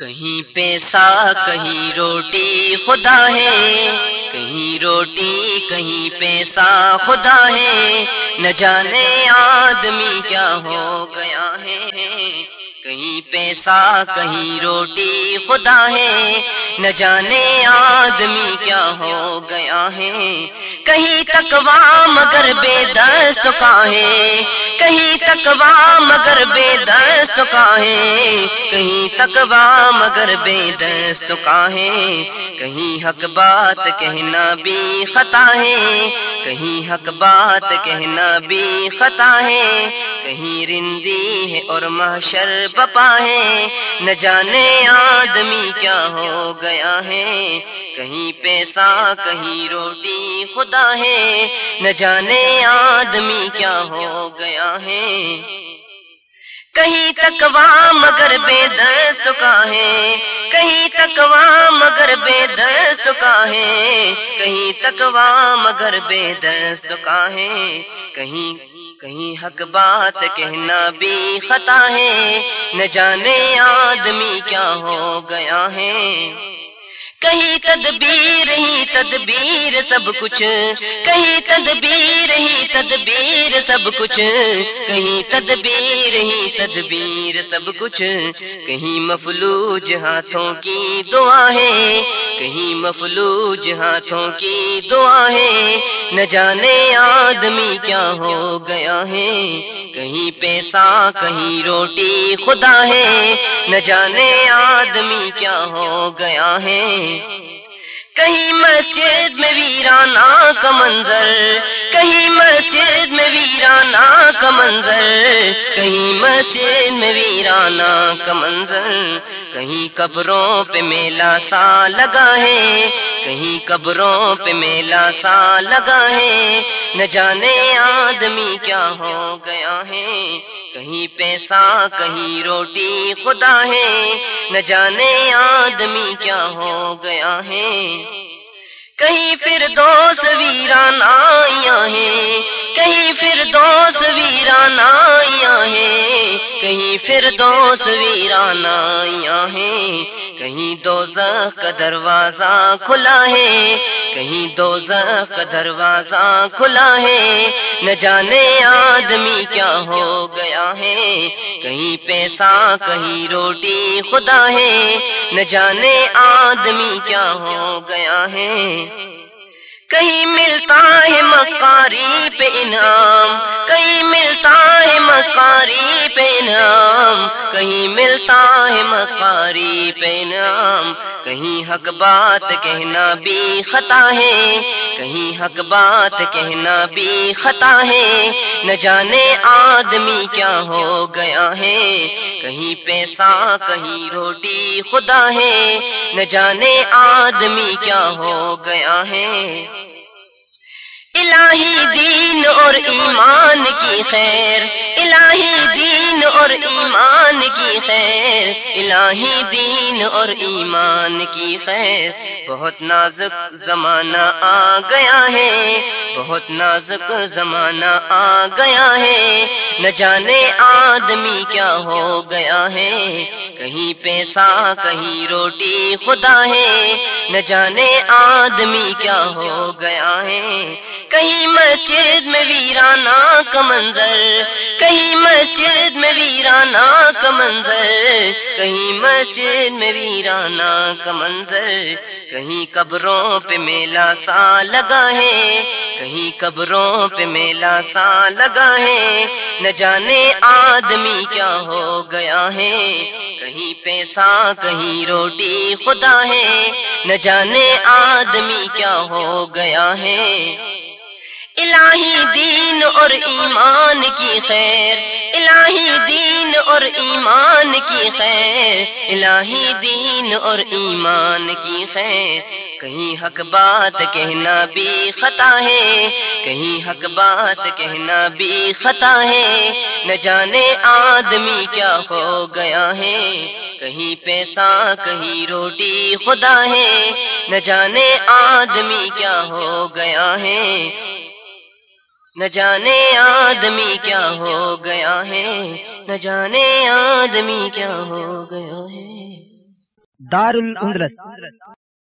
کہیں پیسہ، کہیں روٹی، خدا ہے۔ کہیں روٹی، کہیں پیسہ، خدا ہے۔ نہ جانے آدمی کیا ہو گیا ہے۔ کہیں پیسہ، کہیں روٹی، خدا ہے۔ نہ جانے آدمی کیا ہو گیا ہے۔ کہیں تکوا مگر بے دست کا ہے۔ کہیں تکوا مگر بے دست کا ہے۔ کہیں تکوا مگر بے دست کا ہے۔ کہیں حق بات کہنا بھی خطا ہے۔ کہیں حق بات کہنا بھی خطا ہے۔ کہیں رندی ہے اور محشر بپا ہے۔ نہ جانے آدمی کیا ہو گیا ہے۔ کہیں پیسہ، کہیں روٹی خدا ہے۔ نہ جانے آدمی کیا ہو گیا ہے۔ کہیں تکوا مگر بے دست کا ہے۔ کہیں تکوا مگر بے دست کا ہے کہیں تکوا مگر بے دست کا ہے کہیں کہیں حق بات کہنا بھی خطا ہے، نہ جانے آدمی کیا ہو گیا ہے۔ کہیں تدبیر ہی تدبیر سب کچھ، کہیں تدبیر ہی تدبیر سب کچھ، کہیں تدبیر ہی تدبیر سب کچھ، کہیں مفلوج ہاتھوں کی دعا ہے، کہیں مفلوج ہاتھوں کی دعا ہے، نہ جانے آدمی کیا ہو گیا ہے، کہیں پیسہ، کہیں روٹی خدا ہے، نہ جانے آدمی کیا ہو گیا ہے کہیں مسجد میں ویرانہ کا منظر، کہیں مسجد میں ویرانہ کا منظر، کہیں مسجد میں ویرانہ کا منظر۔ کہیں قبروں پہ میلہ سا لگا ہے، کہیں قبروں پہ میلہ سا لگا ہے۔ نہ جانے آدمی کیا ہو گیا ہے، کہیں پیسہ، کہیں روٹی خدا ہے۔ نہ جانے آدمی کیا ہو گیا ہے۔ کہیں پھر دوست ویران آیا ہے کہیں پھر دوست ویران آیا ہے کہیں پھر دوست ویران آیا ہے کہیں دوزخ کا دروازہ کھلا ہے، کہیں دوزخ کا دروازہ کھلا ہے۔ نہ جانے آدمی کیا ہو گیا ہے، کہیں پیسہ، کہیں روٹی خدا ہے۔ نہ جانے آدمی کیا ہو گیا ہے۔ کہیں ملتا ہے مکاری پہ انعام، کہیں ملتا ہے مکاری پہ انعام، کہیں ملتا ہے مکاری پہ انعام۔ کہیں حق بات کہنا بھی خطا ہے، کہیں حق بات کہنا بھی خطا ہے۔ نہ جانے آدمی کیا ہو گیا ہے، کہیں پیسہ، کہیں روٹی خدا ہے۔ نہ جانے آدمی کیا ہو گیا ہے۔ الہی دین اور ایمان کی خیر، الہی دین اور ایمان کی خیر، الہی دین اور ایمان کی خیر۔ بہت نازک زمانہ آ گیا ہے، بہت نازک زمانہ آ گیا ہے۔ نہ جانے آدمی کیا ہو گیا ہے، کہیں پیسہ، کہیں روٹی خدا ہے۔ نہ جانے آدمی کیا ہو گیا ہے؟ کہیں مسجد میں ویرانہ کا منظر، کہیں مسجد میں ویرانہ کا منظر، کہیں مسجد میں ویرانہ کا منظر، کہیں قبروں پہ میلہ سا لگا ہے، کہیں قبروں پہ میلہ سا لگا ہے، نہ جانے آدمی کیا ہو گیا ہے؟ کہیں پیسہ، کہیں روٹی، خدا ہے۔ نہ جانے آدمی کیا ہو گیا ہے۔ الہی دین اور ایمان کی خیر۔ الہی دین اور ایمان کی خیر۔ الہی دین اور ایمان کی خیر۔ کہیں حق بات کہنا بھی خطا ہے، کہیں حق بات کہنا بھی خطا ہے۔ نہ جانے آدمی کیا ہو گیا ہے، کہیں پیسہ، کہیں روٹی خدا ہے۔ نہ جانے آدمی کیا ہو گیا ہے، نہ جانے آدمی کیا ہو گیا ہے۔ نہ جانے آدمی کیا ہو گیا ہے۔ دار الاندلس